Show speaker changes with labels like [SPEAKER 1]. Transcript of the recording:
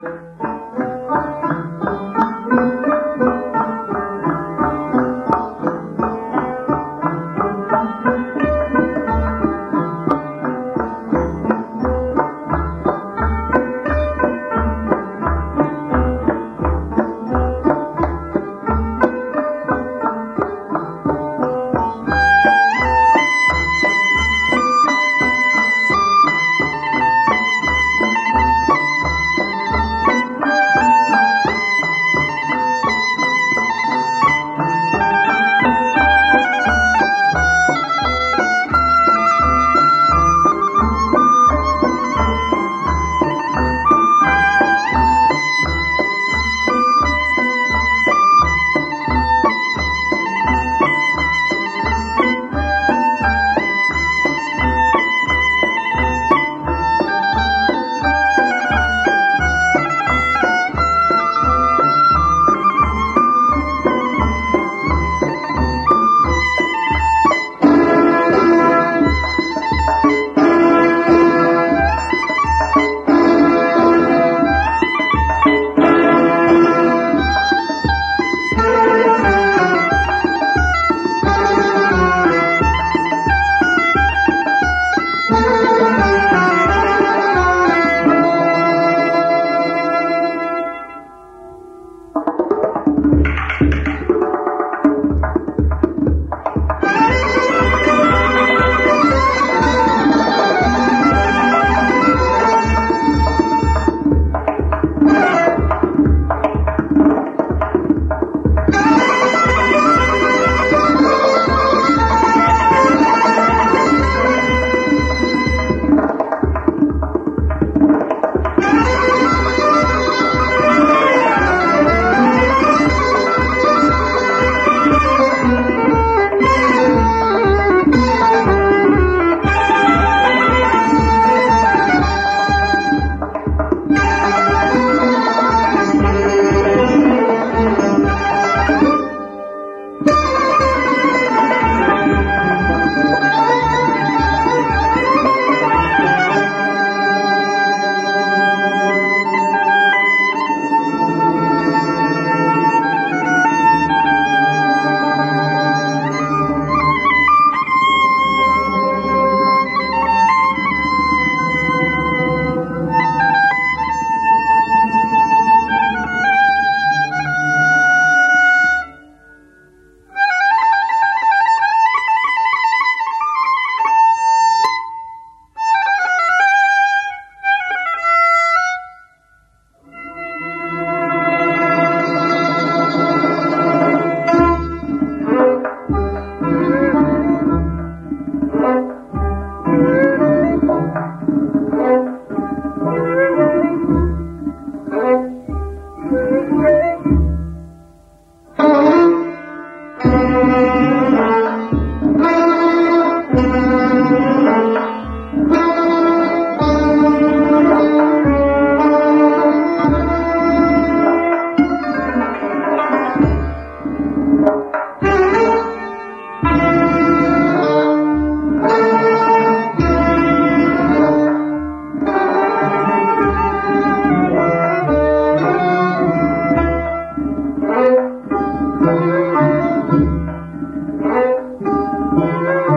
[SPEAKER 1] Música Thank Thank you.